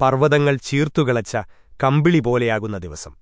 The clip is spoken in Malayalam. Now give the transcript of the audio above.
പർവതങ്ങൾ ചീർത്തുകളച്ച കമ്പിളി പോലെയാകുന്ന ദിവസം.